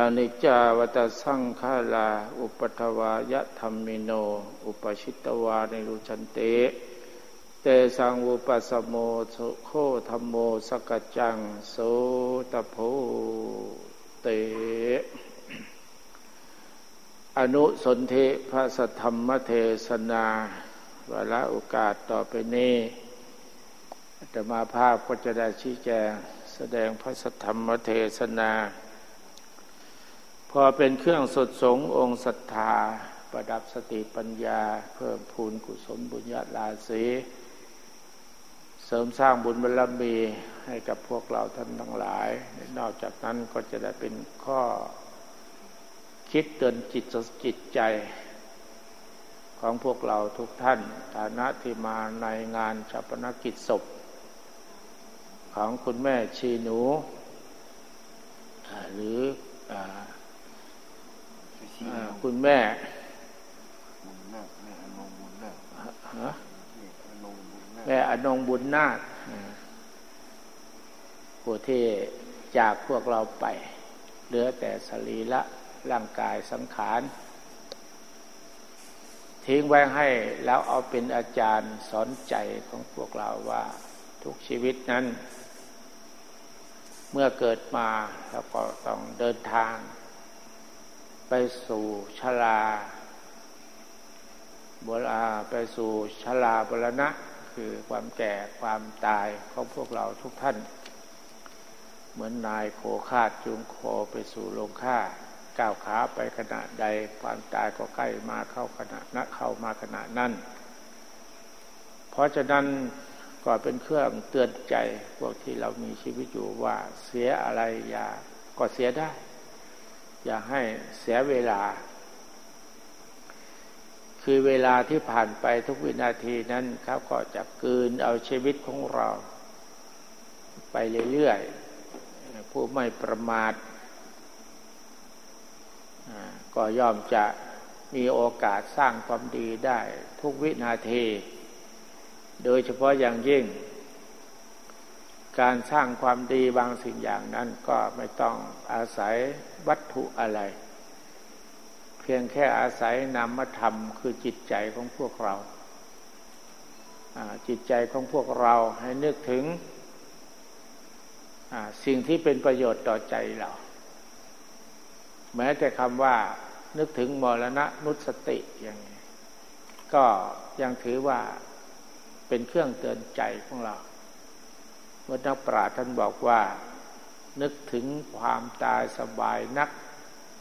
อนิจจาวัตสังขาลา อุปทวายะธรรมิโน อุปชิตวานิรุชันเต เตสังอุปสมโมโคธรรมโมสกจัง โสตโพเต อนุสนเทพระสธรรมเทศนาวาระโอกาสต่อไปนี้จะมาภาพก็จะได้ชี้แจง แสดงพระสธรรมเทศนา พอเป็นเครื่องสดสงองค์ศรัทธา ประดับสติปัญญา เพิ่มพูนกุศลบุญญาลาสีเสริมสร้างบุญบารมีให้กับพวกเราท่านทั้งหลาย นอกจากนั้นก็จะได้เป็นข้อคิดเตือนจิตจิตใจ ของพวกเราทุกท่านฐานะที่มาในงานชาปนกิจศพ ของคุณแม่ชีหนู หรืออ คุณแม่แม่อนงบุญนาคผู้ที่จากพวกเราไป เหลือแต่สรีละร่างกายสังขาร ทิ้งไว้ให้แล้วเอาเป็นอาจารย์สอนใจของพวกเราว่าทุกชีวิตนั้น เมื่อเกิดมาเราก็ต้องเดินทาง ไปสู่ชลาบราไปสู่ชลาบรณะ คือความแก่ความตายของพวกเราทุกท่าน เหมือนนายโคคาดจูงโคไปสู่โรงฆ่าก้าวขาไปขณะใดความตายก็ใกล้มาเข้าขณะนัเข้ามาขณะนั้น เพราะฉะนั้นก็เป็นเครื่องเตือนใจพวกที่เรามีชีวิตอยู่ว่าเสียอะไรอย่าก็เสียได้ อย่าให้เสียเวลา คือเวลาที่ผ่านไปทุกวินาทีนั้นเขาก็จะกืนเอาชีวิตของเรา ไปเรื่อยๆผู้ไม่ประมาทก็ย่อมจะมีโอกาสสร้างความดีได้ทุกวินาที โดยเฉพาะอย่างยิ่ง การสร้างความดีบางสิ่งอย่างนั้นก็ไม่ต้องอาศัยวัตถุอะไร เพียงแค่อาศัยนามธรรมคือจิตใจของพวกเรา จิตใจของพวกเราให้นึกถึงสิ่งที่เป็นประโยชน์ต่อใจเรา แม้แต่คำว่านึกถึงมรณะนุสติอย่างนี้ก็ยังถือว่าเป็นเครื่องเตือนใจของเรา เมื่อนักปราชญ์ท่านบอกว่า นึกถึงความตายสบายนัก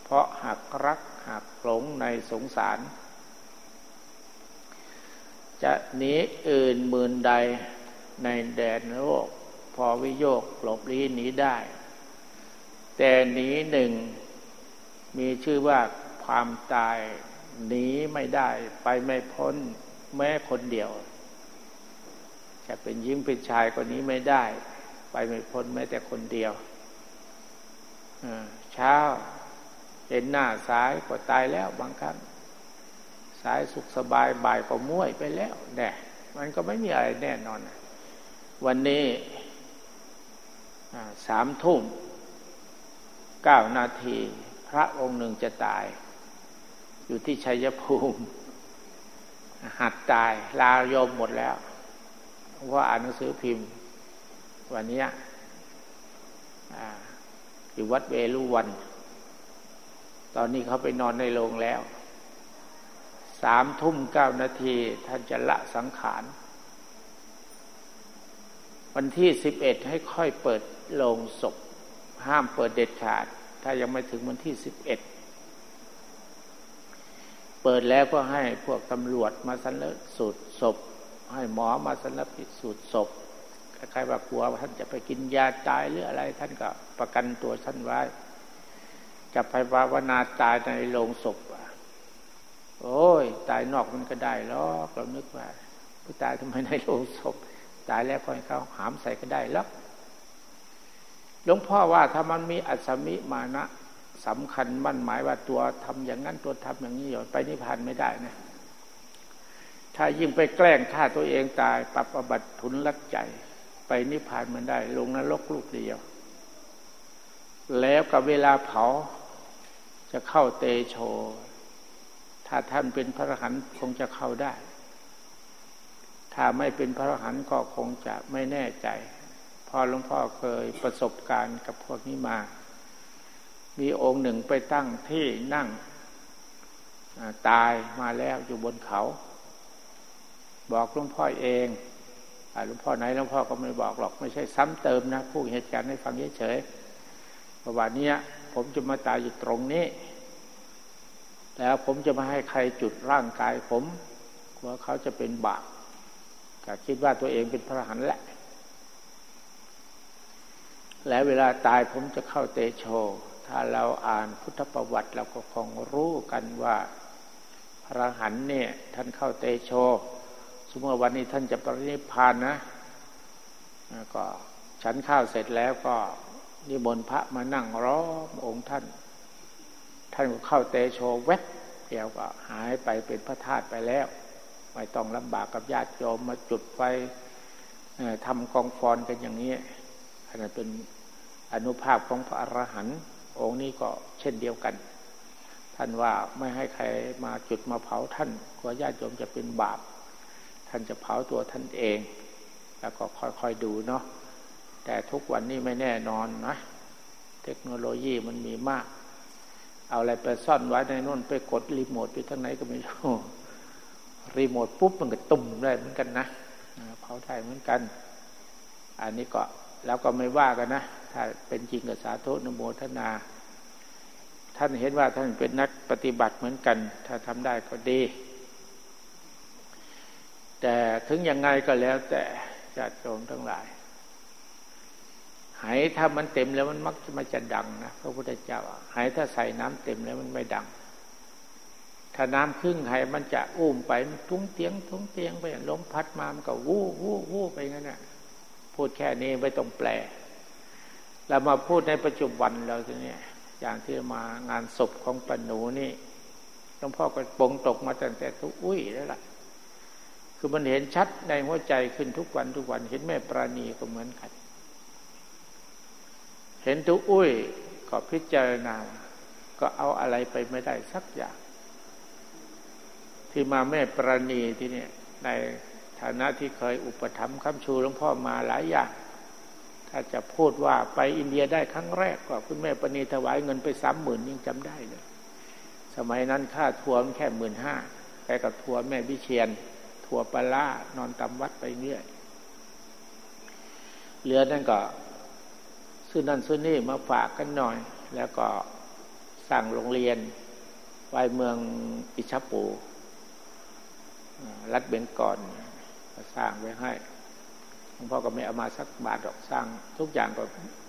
เพราะหักรักหักหลงในสงสาร จะหนีอื่นหมื่นใดในแดนโลก พอวิโยกหลบลี้หนีได้ แต่หนีหนึ่งมีชื่อว่าความตายหนีไม่ได้ไปไม่พ้นแม้คนเดียว จะเป็นยิ้มเป็นชายคนนี้ไม่ได้ ไปไม่พ้นแม้แต่คนเดียวเช้าเห็นหน้าสายก็ตายแล้วบางครั้ง สายสุขสบายบ่ายก็ม้วยไปแล้วแน่มันก็ไม่มีอะไรแน่นอน วันนี้สามทุ่มเก้านาทีพระองค์หนึ่งจะตาย อยู่ที่ชัยภูมิ หัดตายลาโยมหมดแล้ว ว่าอ่านหนังสือพิมพ์ วันนี้อยู่วัดเวลุวัน ตอนนี้เขาไปนอนในโรงแล้ว สามทุ่มเก้านาทีท่านจะละสังขาร วันที่สิบเอ็ดให้ค่อยเปิดโรงศพ ห้ามเปิดเด็ดขาด ถ้ายังไม่ถึงวันที่สิบเอ็ดเปิดแล้วก็ให้พวกตำรวจมาสันเลสูตรศพ ให้หมอมาสันพิสูจน์ศพใครว่ากลัวท่านจะไปกินยาตายหรืออะไร ท่านก็ประกันตัวท่านไว้ จะไปภาวนาตายในโรงศพโอ้ย ตายนอกมันก็ได้หรอกเรานึกว่าผู้ตายทำไมในโลงศพ ตายแล้วก็ให้เขาหามใส่ก็ได้แล้วหลวงพ่อว่าถ้ามันมีอัศมิมานะสำคัญมั่นหมายว่าตัวทำอย่างนั้นตัวทำอย่างนี้อยู่ไปนิพพานไม่ได้นะ ถ้ายิ่งไปแกล้งฆ่าตัวเองตายปรับอบัตทุนลักใจ ไปนิพพานมันได้ ลงนรกลูกเดียว แล้วกับเวลาเผาจะเข้าเตโช ถ้าท่านเป็นพระอรหันต์คงจะเข้าได้ ถ้าไม่เป็นพระอรหันต์ก็คงจะไม่แน่ใจพอหลวงพ่อเคยประสบการณ์กับพวกนี้มา มีองค์หนึ่งไปตั้งที่นั่งตายมาแล้วอยู่บนเขา บอกหลวงพ่อเองหลวงพ่อไหนหลวงพ่อก็ไม่บอกหรอกไม่ใช่ซ้ำเติมนะผู้เหตุการณ์ให้ฟังเฉยๆประวัตินี้ผมจะมาตายอยู่ตรงนี้ แล้วผมจะมาให้ใครจุดร่างกายผมกลัวเขาจะเป็นบาปก็คิดว่าตัวเองเป็นพระหันแหละ และเวลาตายผมจะเข้าเตโช ถ้าเราอ่านพุทธประวัติเราก็คงรู้กันว่าพระหันเนี่ยท่านเข้าเตโช มมติวันนี้ท่านจะปรินิพานนะก็ฉันข้าวเสร็จแล้วก็นิมนต์พระมานั่งร้อมองค์ท่าน ท่านก็เข้าเตโชแวบเดียวก็หายไปเป็นพระธาตุไปแล้ว ไม่ต้องลำบากกับญาติโยมมาจุดไฟทำกองฟอนกันอย่างนี้อันนั้นเป็นอนุภาพของพระอรหันต์องค์นี้ก็เช่นเดียวกัน ท่านว่าไม่ให้ใครมาจุดมาเผาท่านกลัวญาติโยมจะเป็นบาป ท่านจะเผาตัวท่านเอง แล้วก็ค่อยๆดูเนาะแต่ทุกวันนี้ไม่แน่นอนนะ เทคโนโลยีมันมีมาก เอาอะไรไปซ่อนไว้ในนู่นไปกดรีโมทไปทางไหนก็ไม่รู้รีโมทปุ๊บมันก็ตุ่มได้เหมือนกันนะเผาได้เหมือนกัน อันนี้ก็แล้วก็ไม่ว่ากันนะ ถ้าเป็นจริงกับสาธุนโมทนา ท่านเห็นว่าท่านเป็นนักปฏิบัติเหมือนกัน ถ้าทำได้ก็ดี แต่ถึงยังไงก็แล้วแต่ญาติโยมทั้งหลาย หายถ้ามันเต็มแล้วมันมักจะมาจะดังนะพระพุทธเจ้าหายถ้าใส่น้ำเต็มแล้วมันไม่ดัง ถ้าน้ำครึ่งหายมันจะอุ้มไปมันทุ้งเตียงทุ้งเตียงไปลมพัดมามันก็วู้วู้วู้ไปงั้นน่ะพูดแค่นี้ไม่ต้องแปลเรามาพูดในปัจจุบันเราทีนี้อย่างที่มางานศพของปนูนี่หลวงพ่อก็ปงตกมาตั้งแต่ทุกอุ้ยแล้วล่ะ คือมันเห็นชัดในหัวใจขึ้นทุกวันทุกวัน เห็นแม่ปราณีก็เหมือนกัน เห็นทุกอุ้ยก็พิจารณา ก็เอาอะไรไปไม่ได้สักอย่าง ที่มาแม่ปราณีที่นี่ในฐานะที่เคยอุปถัมภ์คำชูหลวงพ่อมาหลายอย่าง ถ้าจะพูดว่าไปอินเดียได้ครั้งแรกก็คุณแม่ปณีถวายเงินไปสามหมื่นยังจำได้เลย สมัยนั้นค่าทัวร์แค่หมื่นห้าไปกับทัวร์แม่วิเชียน ทัวปลานอนตำวัดไปเรื่อยเหลือนั่นก็ซื้อนั่นซื้อนี่มาฝากกันหน่อย แล้วก็สั่งโรงเรียนไว้เมืองอิชปูรัฐเบงกอนสร้างไว้ให้หลวงพ่อก็ไม่เอามาสักบาทดอกสร้าง ทุกอย่างก็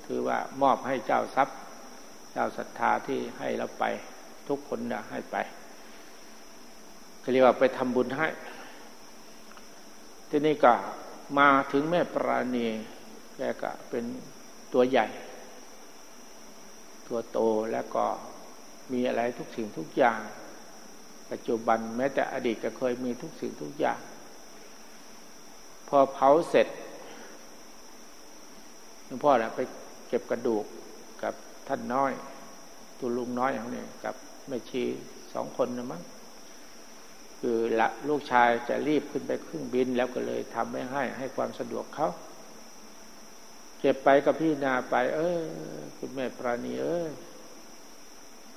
คือว่ามอบให้เจ้าทรัพย์ เจ้าศรัทธาที่ให้เราไป ทุกคนนะให้ไปเรียกว่าไปทำบุญให้ ที่นี่ก็มาถึงแม่ปราณีแกก็เป็นตัวใหญ่ ตัวโตแล้วก็มีอะไรทุกสิ่งทุกอย่าง ปัจจุบันแม้แต่อดีตก็เคยมีทุกสิ่งทุกอย่าง พอเผาเสร็จหลวงพ่อนะไปเก็บกระดูกกับท่านน้อยตัวลุงน้อยอย่างนี้กับแม่ชีสองคนนะมั้ง คือละลูกชายจะรีบขึ้นไปเครื่องบินแล้วก็เลยทำไม่ให้ให้ความสะดวกเขาเก็บไปกับพี่นาไป เออคุณแม่ปราณีเออ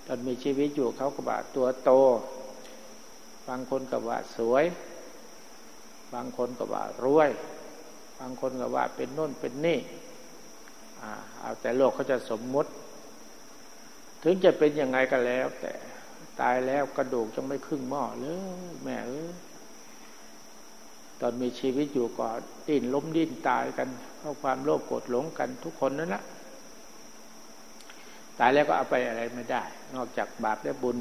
ตอนมีชีวิตอยู่เขาก็บ่าตัวโต บางคนก็ว่าสวย บางคนก็ว่ารวย บางคนก็ว่าเป็นน่นเป็นนี่เอาแต่โลกเขาจะสมมุติ ถึงจะเป็นยังไงก็แล้ว แต่ ตายแล้วกระดูกจะไม่ครึ่งหม้อเลยแม่เอ้ยตอนมีชีวิตอยู่ก็ดิ้นล้มดิ้นตายกันเพราะความโลภโกรธหลงกันทุกคนนั่นแหละตายแล้วก็เอาไปอะไรไม่ได้ นอกจากบาปและบุญ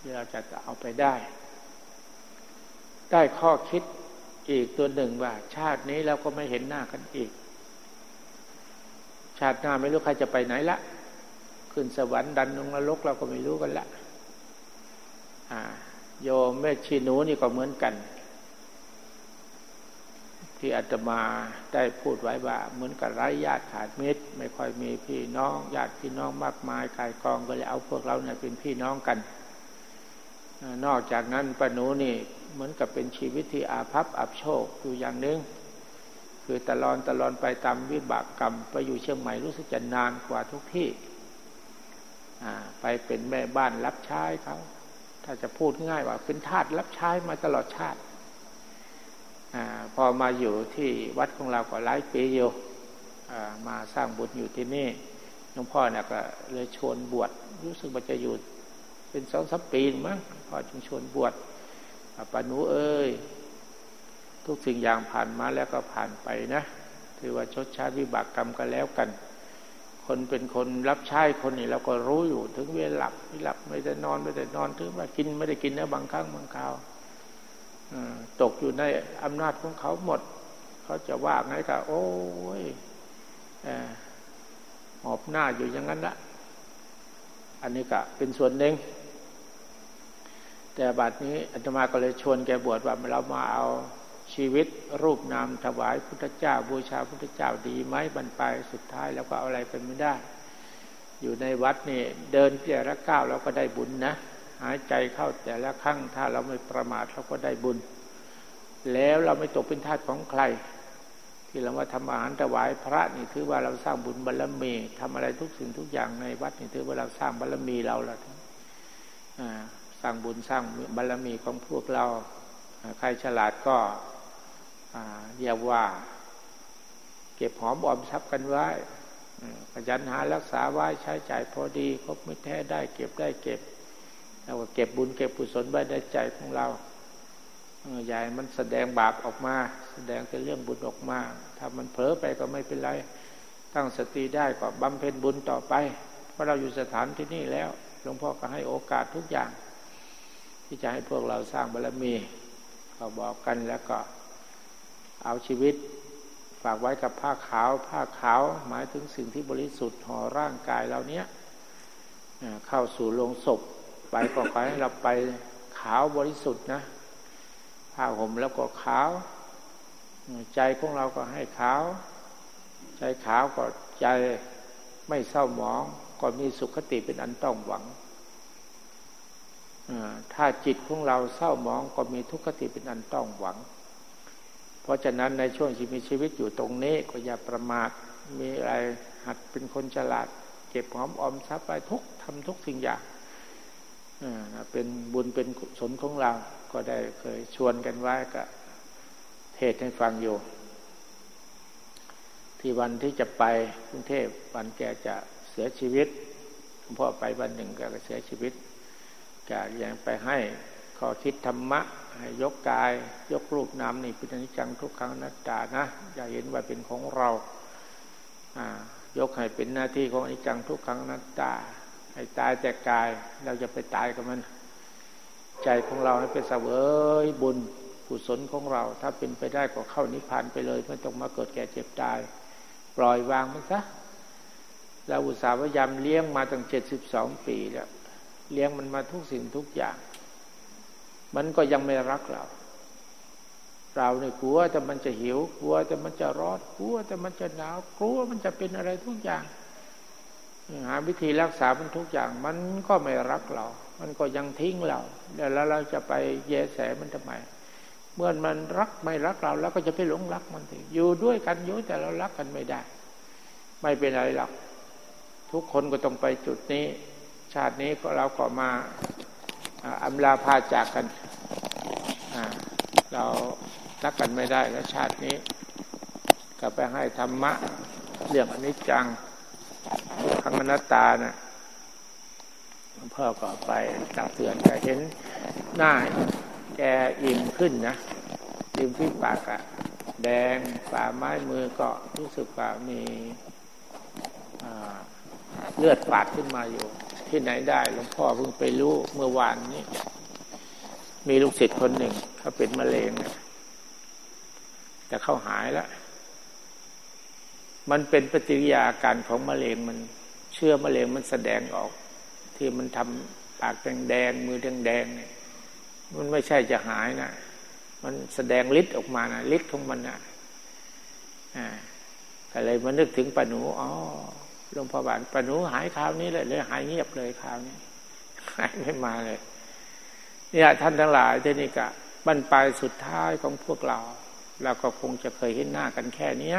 ที่เราจะเอาไปได้ ได้ข้อคิดอีกตัวหนึ่งว่า ชาตินี้เราก็ไม่เห็นหน้ากันอีก ชาติหน้าไม่รู้ใครจะไปไหนละ ขึ้นสวรรค์ดันลงนรกเราก็ไม่รู้กันละ โยมแม่ชีหนูนี่ก็เหมือนกัน ที่อาตมาได้พูดไว้ว่าเหมือนกับไร้ญาติขาดมิตร ไม่ค่อยมีพี่น้อง ญาติพี่น้องมากมายกายกองก็เลยเอาพวกเราเนี่ยเป็นพี่น้องกันนอกจากนั้นปนูนี่เหมือนกับเป็นชีวิตที่อาภัพอับโชคอยู่อย่างหนึ่งคือตลอนตลอนไปตามวิบากกรรม ไปอยู่เชียงใหม่รู้สึกจะนานกว่าทุกที่ไปเป็นแม่บ้านรับใช้เขา ถ้าจะพูดง่ายว่า เป็นทาสรับใช้มาตลอดชาติอพอมาอยู่ที่วัดของเราก็หลายปีอยู่มาสร้างบุญอยู่ที่นี่หลวงพ่อเนี่ยก็เลยชวนบวชรู้สึกว่าจะอยู่เป็นสองสัปปีมั้งพ่อจึงชวนบวชปานูเอ้ยทุกสิ่งอย่างผ่านมาแล้วก็ผ่านไปนะ ถือว่าชดใช้วิบากกรรมกันแล้วกัน คนเป็นคนรับใช้คนนี้เราก็รู้อยู่ ถึงเวลาหลับไม่หลับไม่ได้นอนไม่ได้นอนถึงว่ากินไม่ได้กินนะบางครั้งบางคราวตกอยู่ในอำนาจของเขาหมด เขาจะว่าไงก็โอ้ยหอบหน้าอยู่อย่างนั้นละอันนี้ก็เป็นส่วนหนึ่งแต่บัดนี้อาตมาก็เลยชวนแกบวชว่าเรามาเอา ชีวิตรูปนามถวายพุทธเจ้า บูชาพุทธเจ้าดีไหมบรรปลายสุดท้ายแล้วก็อะไรเป็นไม่ได้ อยู่ในวัดนี่เดินแต่ละก้าวเราก็ได้บุญนะ หายใจเข้าแต่ละครั้งถ้าเราไม่ประมาทเราก็ได้บุญ แล้วเราไม่ตกเป็นทาสของใคร ที่เราว่าทำอาหารถวายพระนี่ถือว่าเราสร้างบุญบารรมีทำอะไรทุกสิ่งทุกอย่างในวัดนี่ถือว่าเราสร้างบารรมีเราละสร้างบุญสร้างบารรมีของพวกเราใครฉลาดก็ เรียกว่า เก็บหอมออมทรัพย์กันไว้ขยันหารักษาไว้ใช้จ่ายพอดีครบไม่แท้ได้เก็บได้เก็บแล้วก็เก็บบุญเก็บกุศลไว้ในใจของเราใหญ่มันแสดงบาปออกมา แสดงเป็นเรื่องบุญออกมา ถ้ามันเผลอไปก็ไม่เป็นไร ตั้งสติได้ก็บำเพ็ญบุญต่อไป เพราะเราอยู่สถานที่นี่แล้วหลวงพ่อก็ให้โอกาสทุกอย่าง ที่จะให้พวกเราสร้างบารมีก็บอกกันแล้วก็ เอาชีวิตฝากไว้กับผ้าขาว ผ้าขาวหมายถึงสิ่งที่บริสุทธิ์ห่อร่างกายเราเนี้ยเข้าสู่โลงศพไปก็ขอให้เราไปขาวบริสุทธิ์นะผ้าห่มแล้วก็ขาว ใจของเราก็ให้ขาว ใจขาวก็ใจไม่เศร้าหมอง ก็มีสุขติเป็นอันต้องหวังถ้าจิตของเราเศร้าหมองก็มีทุกขติเป็นอันต้องหวัง เพราะฉะนั้นในช่วงที่มีชีวิตอยู่ตรงนี้ ก็อย่าประมาทมีอะไรหัดเป็นคนฉลาด เก็บหอมออมทรัพย์ไปทุกทำทุกสิ่งอย่างเป็นบุญเป็นกุศลของเรา ก็ได้เคยชวนกันไว้ก็เทศให้ฟังอยู่ ที่วันที่จะไปกรุงเทพวันแกจะเสียชีวิตพ่อไปวันหนึ่งแกก็เสียชีวิตจะยังไปให้ข้อคิดธรรมะ ให้ยกกายยกรูปนามนี่เป็นอนิจจังทุกครั้งนัตตานะอย่าเห็นว่าเป็นของเรายกให้เป็นหน้าที่ของอนิจจังทุกครั้งนัตตา ให้ตายแต่กายเราจะไปตายกับมัน ใจของเราให้เป็นเสวยบุญกุศลของเรา ถ้าเป็นไปได้ก็เข้านิพพานไปเลยไม่ต้องมาเกิดแก่เจ็บตาย ปล่อยวางมันซะเราอุตส่าห์พยายามเลี้ยงมาตั้งเจ็ดสิบสองปีแล้วเลี้ยงมันมาทุกสิ่งทุกอย่าง มันก็ยังไม่รักเรา เราเนี่ยกลัวแต่มันจะหิวกลัวแต่มันจะร้อนกลัวแต่มันจะหนาวกลัวมันจะเป็นอะไรทุกอย่าง หาวิธีรักษามันทุกอย่าง มันก็ไม่รักเรา มันก็ยังทิ้งเราแล้วเราจะไปแยแสมันทำไมเมื่อมันรักไม่รักเราแล้วก็จะไปหลงรักมันสิอยู่ด้วยกันอยู่แต่เรารักกันไม่ได้ ไม่เป็นไรหรอกทุกคนก็ต้องไปจุดนี้ ชาตินี้ก็เราก็มา อำลาพาจากกัน เรารักกันไม่ได้แล้วชาตินี้ก็ไปให้ธรรมะ เรื่องอนิจจังขังอนัตตานะพ่อก็ไปตักเตือนแต่เห็นหน้าแกอิ่มขึ้นนะอิ่มที่ปากอะแดงฝ่าไม้มือก็รู้สึกว่ามีเลือดปาดขึ้นมาอยู่ ที่ไหนได้หลวงพ่อเพิ่งไปรู้เมื่อวานนี้ มีลูกศิษย์คนหนึ่งเขาเป็นมะเร็งแต่เขาหายแล้ว มันเป็นปฏิกิริยาการของมะเร็งมันเชื่อมะเร็งมันแสดงออก ที่มันทำปากแดงๆมือแดงๆเนี่ยมันไม่ใช่จะหายนะมันแสดงฤทธิ์ออกมานะฤทธิ์ของมันนะอ่าก็เลยมานึกถึงปนูอ๋อ หลวงพ่อบานปนูหายคราวนี้เลยเลยหายเงียบเลยคราวนี้หายไม่มาเลยเนี่ยท่านทั้งหลายที่นี่กะบรรปลายสุดท้ายของพวกเรา เราก็คงจะเคยเห็นหน้ากันแค่เนี้ย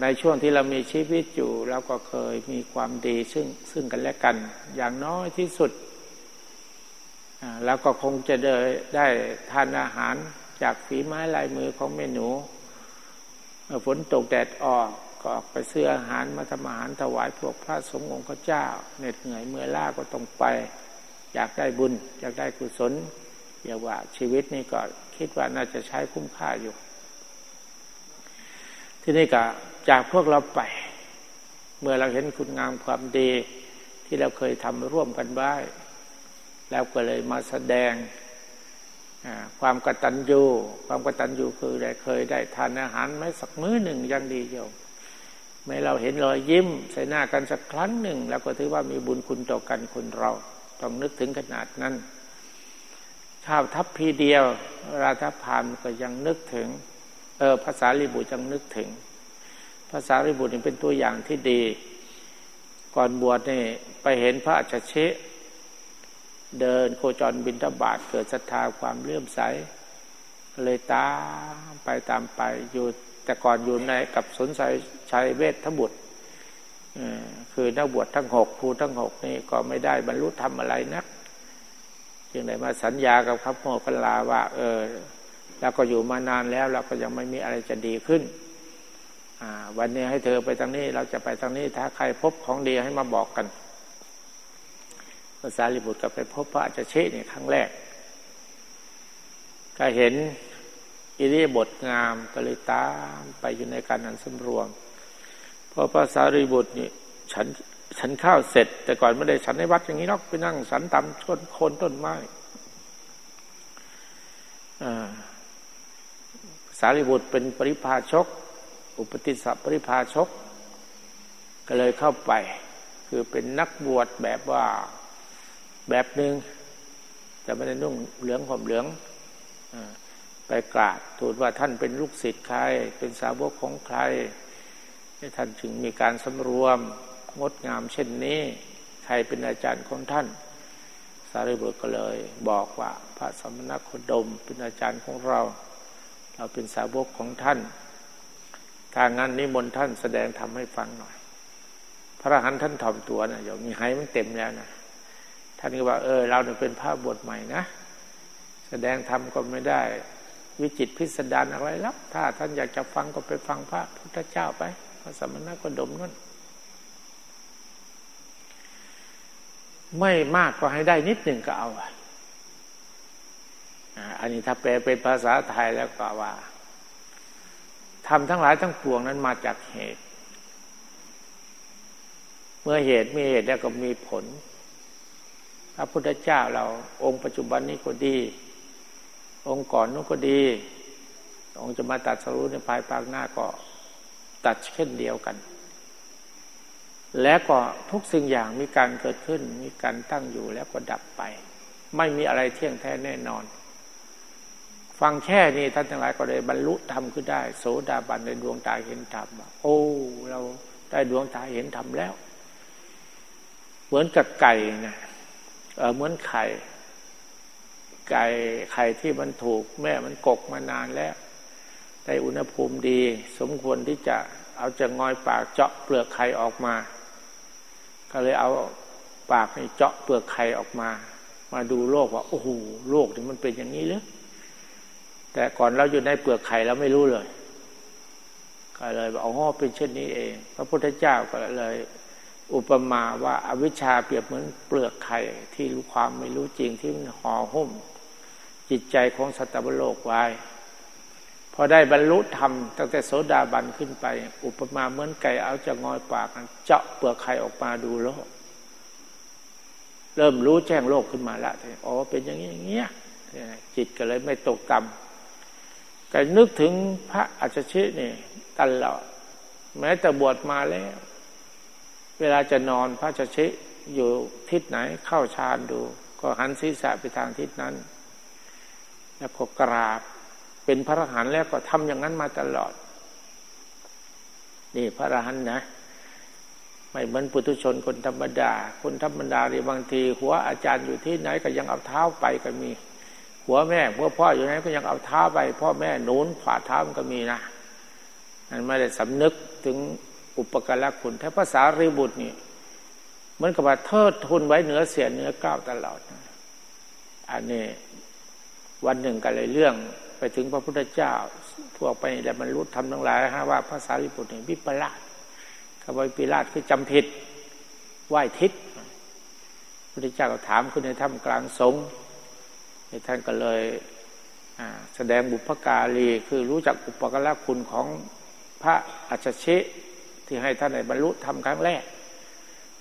ในช่วงที่เรามีชีวิตอยู่ เราก็เคยมีความดีซึ่งซึ่งกันและกัน อย่างน้อยที่สุดแล้วก็คงจะได้ได้ทานอาหารจากฝีไม้ลายมือของเมนูฝนตกแดดออก ก็ออกไปซื้ออาหารมาทำอาหารถวายพวกพระสงฆ์องค์เจ้าเหน็ดเหนื่อยเมื่อล่าก็ต้องไป อยากได้บุญ อยากได้กุศลเรียกว่าชีวิตนี้ก็คิดว่าน่าจะใช้คุ้มค่าอยู่ ที่นี่ก็จากพวกเราไป เมื่อเราเห็นคุณงามความดีที่เราเคยทำร่วมกันไว้แล้วก็เลยมาแสดงความกตัญญูความกตัญญูคือได้เคยได้ทานอาหารไม่สักมื้อหนึ่งยังดีโยม ไม่เราเห็นรอยยิ้ม ใส่หน้ากันสักครั้งหนึ่ง แล้วก็ถือว่ามีบุญคุณต่อกันคนเรา ต้องนึกถึงขนาดนั้น ข้าวทัพพีเดียว ราธพานก็ยังนึกถึง เออภาษาลิบุยังนึกถึง ภาษาลิบุนี่เป็นตัวอย่างที่ดี ก่อนบวชนี่ไปเห็นพระอัจฉริเดินโคจรบินทบาทเกิดศรัทธาความเลื่อมใส เลยตามไปตามไปอยู่แต่ก่อนอยู่ในกับสนใจ ชัยเวททบุตรคือนักบวชทั้งหกครูทั้งหกนี่ก็ไม่ได้บรรลุธรรมอะไรนัก จึงได้มาสัญญากับครับโมกันลาว่า เออเราก็อยู่มานานแล้วเราก็ยังไม่มีอะไรจะดีขึ้นวันนี้ให้เธอไปทางนี้ เราจะไปทางนี้ ถ้าใครพบของดีให้มาบอกกันภาษาลิบุตรก็ไปพบพระอาจารย์เชษเนี่ยครั้งแรก ก็เห็นอิริยบทงามก็เลยตามไปอยู่ในการนั้นสำรวม พอภาษาริบุตรนี่ฉันฉันข้าวเสร็จ แต่ก่อนไม่ได้ฉันในวัดอย่างนี้หรอกไปนั่งสันตำชนโคนต้นไม้สารีบุตรเป็นปริพาชก อุปติสัพปริพาชก ก็เลยเข้าไป คือเป็นนักบวชแบบว่าแบบหนึ่งแต่ไม่ได้นุ่งเหลืองห่มเหลืองไปกราบทูลว่าท่านเป็นลูกศิษย์ใคร เป็นสาวกของใคร ท่านจึงมีการสำรวมงดงามเช่นนี้ ใครเป็นอาจารย์ของท่าน สารีบุตรก็เลย บอกว่าพระสมณโคดมเป็นอาจารย์ของเรา เราเป็นสาวกของท่านถ้างั้นนิมนต์ท่านแสดงทำให้ฟังหน่อย พระอรหันต์ท่านถ่อมตัวนะอย่ามีไห้มันเต็มแล้วนะท่านก็ว่า เออ เราเนี่ยเป็นพระบวชใหม่นะ แสดงธรรมก็ไม่ได้ วิจิตพิสดารอะไรล้วถ้าท่านอยากจะฟังก็ไปฟังพระพุทธเจ้าไป ระสมณโคดมนั่นไม่มากก็ให้ได้นิดหนึ่งก็เอาอันนี้ถ้าแปลเป็นภาษาไทยแล้วก็ว่าทำทั้งหลายทั้งปวงนั้นมาจากเหตุ เมื่อเหตุมีเหตุแล้วก็มีผล พระพุทธเจ้าเรา องค์ปัจจุบันนี้ก็ดี องค์ก่อนนู้นก็ดี องค์จะมาตัดสรุปในภายภาคหน้าก็ ตัดเช่นเดียวกัน แล้วก็ทุกสิ่งอย่างมีการเกิดขึ้น มีการตั้งอยู่แล้วก็ดับไป ไม่มีอะไรเที่ยงแท้แน่นอน ฟังแค่นี้ท่านทั้งหลายก็ได้บรรลุธรรมขึ้นได้ โสดาบันในดวงตาเห็นธรรมโอ้ เราได้ดวงตาเห็นธรรมแล้ว เหมือนกับไก่นะเออเหมือนไข่ ไก่ไข่ที่มันถูก แม่มันกกมานานแล้ว ได้อุณหภูมิดี สมควรที่จะเอาจะงอยปากเจาะเปลือกไข่ออกมา ก็เลยเอาปากให้เจาะเปลือกไข่ออกมา มาดูโลกว่าโอ้โหโลกนี่มันเป็นอย่างนี้หรือแต่ก่อนเราอยู่ในเปลือกไข่เราไม่รู้เลยก็เลยบอกอ๋อเป็นเช่นนี้เอง พระพุทธเจ้าก็เลย อุปมาว่าอาวิชชาเปรียบเหมือนเปลือกไข่ที่รู้ความไม่รู้จริงที่มันห่อหุ้ม จิตใจของสัตว์โลกไว้ พอได้บรรลุธรรมตั้งแต่โสดาบันขึ้นไป อุปมาเหมือนไก่เอาจะงอยปากเจาะเปลือกไข่ออกมาดูโลก เริ่มรู้แจ้งโลกขึ้นมาล้วอ๋อเป็นอย่างนี้อย่างเงี้ยจิตก็เลยไม่ตกต่ำก็นึกถึงพระอัจฉรินี่ตลอดแม้แต่บวชมาแล้ว เวลาจะนอนพระอัจฉริอยู่ทิศไหนเข้าฌานดู ก็หันศีรษะไปทางทิศนั้น แล้วก็กราบ เป็นพระอรหันต์แล้วก็ทำอย่างนั้นมาตลอด นี่พระอรหันต์นะ ไม่เหมือนปุถุชนคนธรรมดา คนธรรมดาเนี่บางที หัวอาจารย์อยู่ที่ไหนก็ยังเอาเท้าไปก็มี หัวแม่หัวพ่ออยู่ไหนก็ยังเอาเท้าไป พ่อแม่หนุนฝ่าเท้ามันก็มีนะนั่นไม่ได้สำนึกถึงอุปการะคุณถ้าภาษารีบุตรนี่เหมือนกับว่าเทิดทุนไว้เหนือเสียเหนือก้าวตลอดอันนี้วันหนึ่งก็เลยเรื่อง ไปถึงพระพุทธเจ้าพวกไปแต่มันรู้ทำทั้งหลายฮะว่าภาษาลิบุตรนี่วิปลาสคำว่าวิปลาสคือจำผิดไหว้ทิศพระพุทธเจ้าก็ถามคุณในถ้ำกลางสงฆ์ในท่านก็เลยแสดงบุพการีคือรู้จักอุปการะคุณของพระอัจฉริที่ให้ท่านในบรรลุธรรมครั้งแรก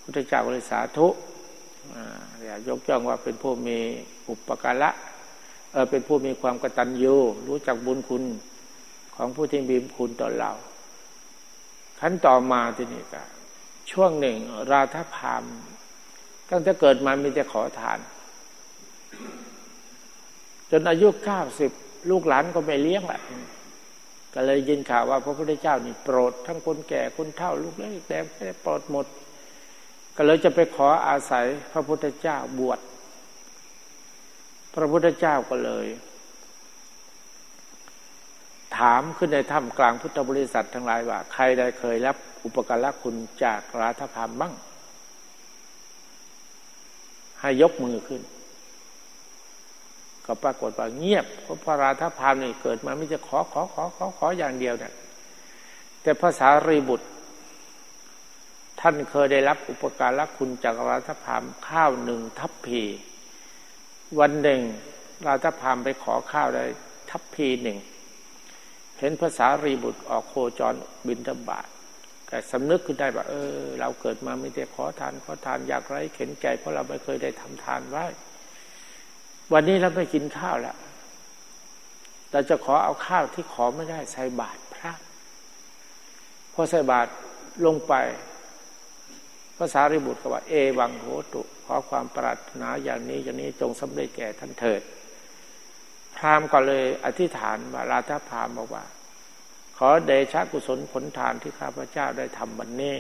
พุทธเจ้าก็เลยสาธุอยกย่องว่าเป็นผู้มีอุปการะ เออเป็นผู้มีความกตัญญูรู้จักบุญคุณของผู้ที่มีคุณต่อเราขั้นต่อมาที่นี้ก็ช่วงหนึ่ง ราธพามตั้งแต่เกิดมามีแต่ขอทาน จนอายุเก้าสิบลูกหลานก็ไม่เลี้ยงแหละก็เลยยินข่าวว่าพระพุทธเจ้านี่โปรด ทั้งคนแก่คนเฒ่าลูกเล็กแดงโปรดหมด ก็เลยจะไปขออาศัยพระพุทธเจ้าบวช พระพุทธเจ้าก็เลย ถามขึ้นในถ้ำกลางพุทธบริษัททั้งหลายว่า ใครได้เคยรับอุปการะคุณจากราธพามบ้างให้ยกมือขึ้น ก็ปรากฏว่าเงียบเพราะพระราธพามนี่เกิดมาไม่จะขอขอขอขอขออย่างเดียวเนี่ยแต่ภาษารีบุตร ท่านเคยได้รับอุปการะคุณจากราธพามข้าวหนึ่งทัพพี วันหนึ่ง เราจะพามไปขอข้าวได้ทัพพีหนึ่ง เห็นภาษารีบุตรออกโคจรบินทบาทแต่สำนึกขึ้นได้ว่าเออ เราเกิดมาไม่ได้ขอทานขอทานอยากไรเข็นใจ เพราะเราไม่เคยได้ทำทานไว้ วันนี้เราไม่กินข้าวแล้วเราจะขอเอาข้าวที่ขอไม่ได้ใส่บาตรพระพอใส่บาตรลงไปภาษาริบุตรก็ว่า เอวังโหตุ ขอความปรารถนาอย่างนี้อย่างนี้จงสำเร็จแก่ท่านเถิด พราหมณ์ก็เลยอธิษฐานว่าราธพราหมณ์บอกว่า ขอเดชะกุศลผลทานที่ข้าพเจ้าได้ทำวันนี้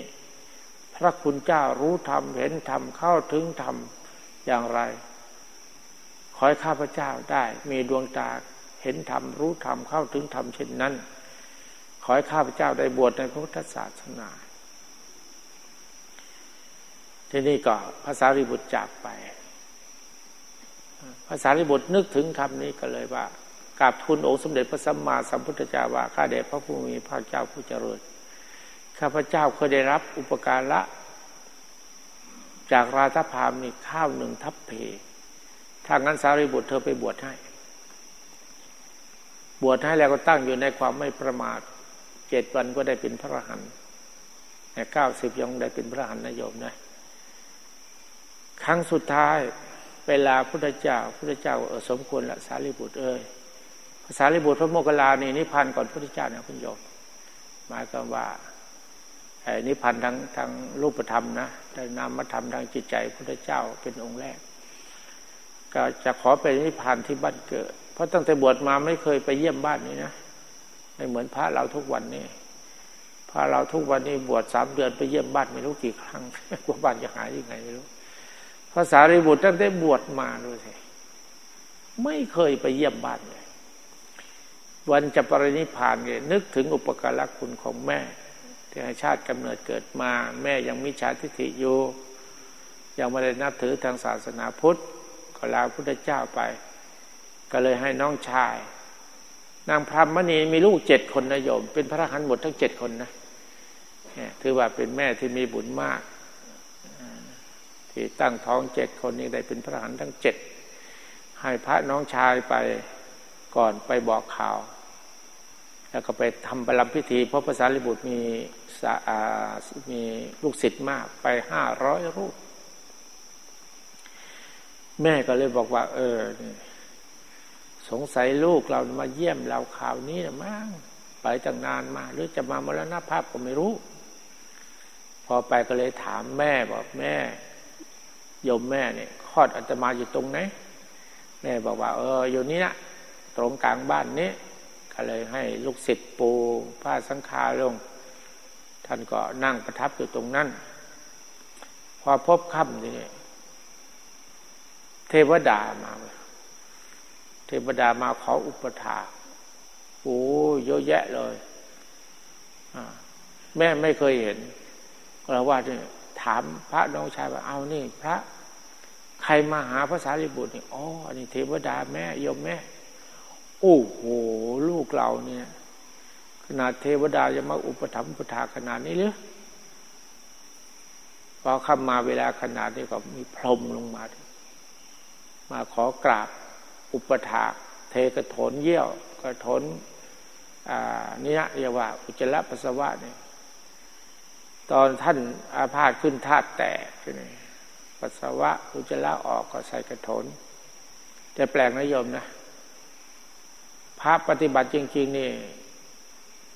พระคุณเจ้ารู้ธรรมเห็นธรรมเข้าถึงธรรมอย่างไร ขอให้ข้าพเจ้าได้ มีดวงตาเห็นธรรมรู้ธรรมเข้าถึงธรรมเช่นนั้น ขอให้ข้าพเจ้าได้บวชในพระพุทธศาสนา ทีนี้ก็ภาษาริบุตรจากไปภาษาริบุตรนึกถึงคำนี้ก็เลยว่ากราบทูลองค์สมเด็จพระสัมมาสัมพุทธเจ้าว่าข้าเดชพระผู้มีพระเจ้าผู้เจริญข้าพเจ้าเคยได้รับอุปการะจากราธพามนี่ข้าวหนึ่งทัพเพถ้างั้นสารีบุตรเธอไปบวชให้ บวชให้แล้วก็ตั้งอยู่ในความไม่ประมาทเจ็ดวันก็ได้เป็นพระอรหันต์เก้าสิบยังได้เป็นพระอรหันต์นโยมนะ ครั้งสุดท้าย เวลาพุทธเจ้าพุทธเจ้าเออสมควรละสารีบุตรเอ้ยภาษาลิบุตรพระโมคคัลลานี่นิพพานก่อนพุทธเจ้าเนี่ยคุณโยมหมายความว่าไอ้นิพพานทางทางรูปธรรมนะแต่นามธรรมทางจิตใจพุทธเจ้าเป็นองค์แรก ก็จะขอไปนิพพานที่บ้านเกิด เพราะตั้งแต่บวชมาไม่เคยไปเยี่ยมบ้านนี้นะไม่เหมือนพระเราทุกวันนี้พระเราทุกวันนี้บวชสามเดือนไปเยี่ยมบ้านไม่รู้กี่ครั้งกว่าบ้านจะหายยังไงไม่รู้ ภาษาริบุตรตั้งแต่บวชมาดูสิไม่เคยไปเยี่ยมบ้านเลย วันจะปรินิพานเนี่ยนึกถึงอุปการะคุณของแม่ ที่ให้ชาติกำเนิดเกิดมา แม่ยังมิจฉาทิฏฐิอยู่ยังไม่ได้นับถือทางศาสนาพุทธก็ลาพุทธเจ้าไป ก็เลยให้น้องชาย นางพรหมณีมีลูกเจ็ดคนนะโยม เป็นพระอรหันหมดทั้งเจ็ดคนนะถือว่าเป็นแม่ที่มีบุญมาก ที่ตั้งท้องเจ็ดคนนี้ได้เป็นพระหันทั้งเจ็ดให้พระน้องชายไปก่อนไปบอกข่าว แล้วก็ไปทำประลัมพิธี เพราะภาษาลิบุตรมีมีลูกศิษย์มากไปห้าร้อยรูป แม่ก็เลยบอกว่า เออ สงสัยลูกเรามาเยี่ยมเราข่าวนี้นะมั้งไปตั้งนานมา หรือจะมามรณภาพก็ไม่รู้ พอไปก็เลยถามแม่บอกแม่ โยมแม่เนี่ยคลอดอาตมาอยู่ตรงไหนแม่บอกว่า เอออยู่นี้นะตรงกลางบ้านนี้ก็เลยให้ลูกศิษย์ปูผ้าสังฆาลง ท่านก็นั่งประทับอยู่ตรงนั้น พอพบค่ำนี่เทวดามา เทวดามาขออุปถาโอ้เยอะแยะเลยแม่ไม่เคยเห็นเราว่าเนี่ย ถามพระน้องชายว่าเอานี่ พระใครมาหาภาษาลิบุตรนี่อ๋อนี่เทวดาแม่ยมแม่ โอ้โห ลูกเราเนี่ย ขนาดเทวดาจะมาอุปถัมภ์อุปถาขนาดนี้หรือพอข้ามาเวลาขนาดนี้ก็มีพรมลงมา มาขอกราบอุปถาเทกระถนเยี่ยวกระถนนี่นะเรียกว่า อุจจาระปัสสาวะเนี่ย ตอนท่านอาพาธขึ้นธาตุแตกนี่ปัสสาวะอุจจาระออกก็ใส่กระถนแต่แปลกนะโยมนะ พระปฏิบัติจริง ๆ นี่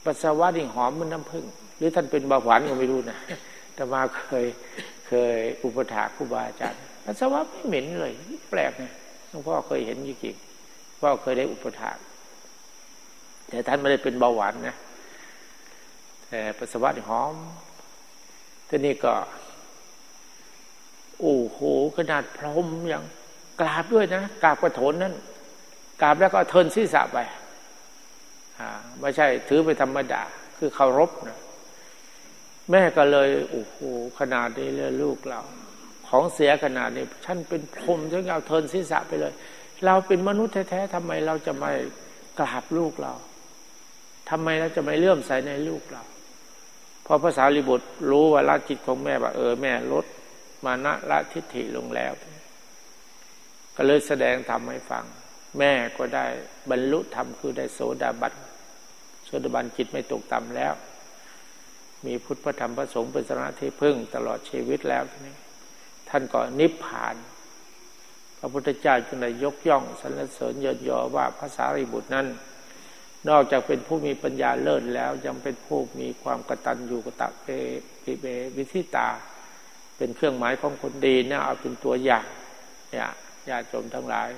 ปัสสาวะนี่หอมมันน้ำผึ้งหรือท่านเป็นเบาหวานก็ไม่รู้นะแต่มาเคยเคยอุปถาครูบาอาจารย์ปัสสาวะไม่เหม็นเลย แปลกนะหลวงพ่อเคยเห็นจริงๆพ่อเคยได้อุปถาแต่ท่านไม่ได้เป็นเบาหวานนะแต่ปัสสาวะนี่หอม ทีนี้ก็ โอ้โหขนาดพรหมยังกราบด้วยนะกราบกระโถนนั่นกราบแล้วก็เทินศีรษะไปไม่ใช่ ถือไปธรรมดา คือเคารพนะแม่ก็เลยโอ้โหขนาดนี้เลยลูกเรา ของเสียขนาดนี้ฉันเป็นพรหมฉันเอาเทินศีรษะไปเลย เราเป็นมนุษย์แท้ๆทำไมเราจะไม่กราบลูกเราทำไมเราจะไม่เลื่อมใสในลูกเรา พอภาษาลิบุตรรู้ว่าละจิตของแม่ว่าเออแม่ลดมานะละทิฏฐิลงแล้ว ก็เลยแสดงธรรมให้ฟัง แม่ก็ได้บรรลุธรรมคือได้โสดาบันโสดาบันจิตไม่ตกต่ำแล้ว มีพุทธธรรมพระสงฆ์เป็นสาระที่พึ่งตลอดชีวิตแล้วทีนี้ท่านก็นิพพาน พระพุทธเจ้าจึงได้ยกย่องสรรเสริญยินยอว่าภาษาริบุตรนั้น นอกจากเป็นผู้มีปัญญาเลิศแล้วยังเป็นผู้มีความกตัญญูกตะเปปิเบวิธิตา เป็นเครื่องหมายของคนดีนะเอาเป็นตัวอย่างเนี่ยญาติโยมทั้งหลาย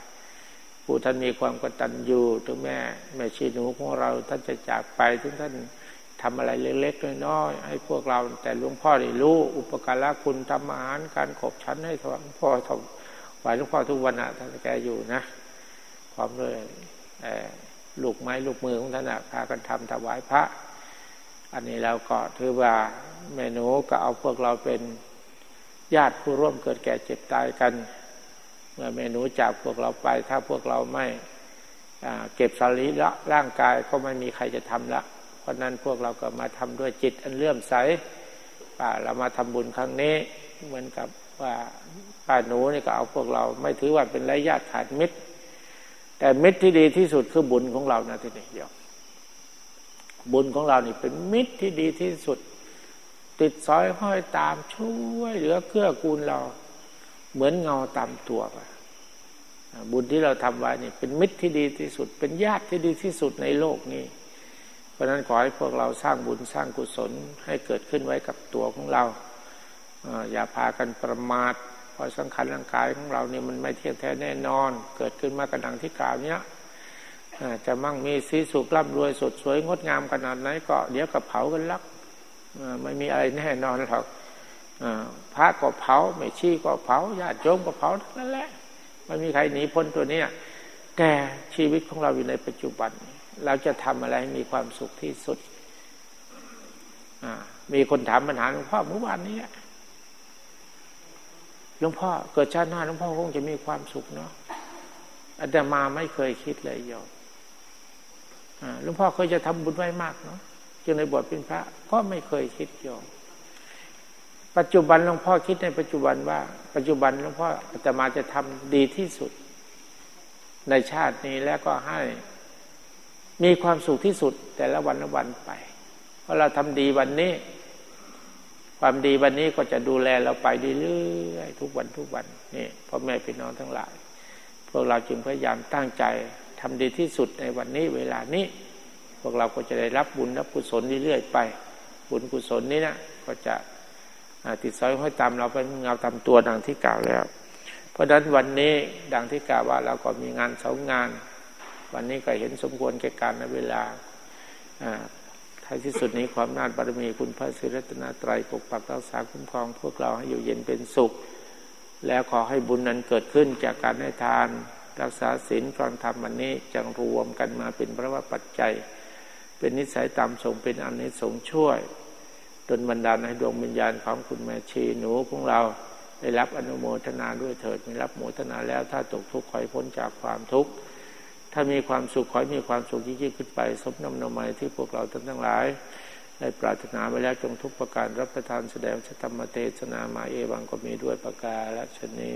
ผู้ท่านมีความกตัญญูถึงแม่แม่ชีหนูของเราท่านจะจากไปถึงท่านทำอะไรเล็กๆน้อยๆให้พวกเรา แต่หลวงพ่อได้รู้ อุปการะคุณทำอาหารการขบชั้นให้หลวงพ่อทำไหวหลวงพ่อทุกวันนะท่านแกอยู่นะพร้อมด้วย ลูกไม้ลูกมือของท่านพากันทำถวายพระ อันนี้แล้วก็ถือว่าแม่หนูก็เอาพวกเราเป็นญาติผู้ร่วมเกิดแก่เจ็บตายกัน เมื่อแม่หนูจากพวกเราไป ถ้าพวกเราไม่เก็บสรีระร่างกายก็ไม่มีใครจะทำละเพราะนั้นพวกเราก็มาทำด้วยจิตอันเลื่อมใสเรามาทำบุญครั้งนี้เหมือนกับว่าป้าหนูนี่ก็เอาพวกเราไม่ถือว่าเป็นไรญาติขาดมิตร แต่มิตรที่ดีที่สุดคือบุญของเรานะที่นี่เดียว บุญของเรานี่เป็นมิตรที่ดีที่สุด ติดสอยห้อยตามช่วยเหลือเกื้อกูลเรา เหมือนเงาตามตัวไปบุญที่เราทำไว้นี่เป็นมิตรที่ดีที่สุด เป็นญาติที่ดีที่สุดในโลกนี้ เพราะนั้นขอให้พวกเราสร้างบุญสร้างกุศลให้เกิดขึ้นไว้กับตัวของเราอย่าพากันประมาท ราะสังขารร่างกายของเราเนี่ยมันไม่เที่ยงแท้แน่นอน เกิดขึ้นมากระดังที่กล่าวเนี้ยจะมั่งมีสีสุขร่ำรวยสดสวยงดงามขนาดไหนก็เดี๋ยวกับเผากันลักไม่มีอะไรแน่นอนหรอกพระก็เผาไม่ชี้ก็เผาญาติโยมก็เผาทั้งนั้นแหละไม่มีใครหนีพ้นตัวเนี้ยแต่ชีวิตของเราอยู่ในปัจจุบัน เราจะทำอะไรมีความสุขที่สุดมีคนถามปัญหาหลวงพ่อเมื่อวานนี้ หลวงพ่อเกิดชาติหน้าหลวงพ่อคงจะมีความสุขเนาะอาตมาไม่เคยคิดเลยโยมหลวงพ่อเคยจะทำบุญไว้มากเนาะจึงในบวชเป็นพระ ก็ไม่เคยคิดโยมปัจจุบันหลวงพ่อคิดในปัจจุบันว่า ปัจจุบันหลวงพ่ออาตมาจะทำดีที่สุด ในชาตินี้แล้วก็ให้มีความสุขที่สุด แต่ละวันละวันไป เพราะเราทำดีวันนี้ ความดีวันนี้ก็จะดูแลเราไปเรื่อยๆทุกวันทุกวันนี่พ่อแม่พี่น้องทั้งหลาย พวกเราจึงพยายามตั้งใจทำดีที่สุดในวันนี้เวลานี้ พวกเราก็จะได้รับบุญรับกุศลเรื่อยๆไป บุญกุศลนี้นะก็จะติดสอยห้อยตามเราเป็นเงาตามตัวดังที่กล่าวแล้ว เพราะฉะนั้นวันนี้ดังที่กล่าวว่าเราก็มีงานสองงาน วันนี้ก็เห็นสมควรแก่การในเวลา ท้ายที่สุดนี้ความนาฏบารมีคุณพระศิรัตนาไตรปกปักรักษาคุ้มครอง พวกเราให้อยู่เย็นเป็นสุข แล้วขอให้บุญนั้นเกิดขึ้นจากการให้ทาน รักษาศีลฟังธรรมวันนี้จังรวมกันมาเป็นพระว่าปัจจัย เป็นนิสัยตามสงเป็นอันนิสงช่วยดนบันดาให้ดวงวิญญาณของคุณแม่ชีหนูของเราได้รับอนุโมทนาด้วยเถิดมีรับโมทนาแล้วถ้าตกทุกข์ขอให้พ้นจากความทุกข์ ถ้ามีความสุขขอให้มีความสุขยิ่งขึ้นไป สมนำนามที่พวกเราท่านทั้งหลายได้ปรารถนาไว้แล้วจงทุกประการรับประทานแสดงชะธรรมเทศนามาเอวังก็มีด้วยประกาศชนี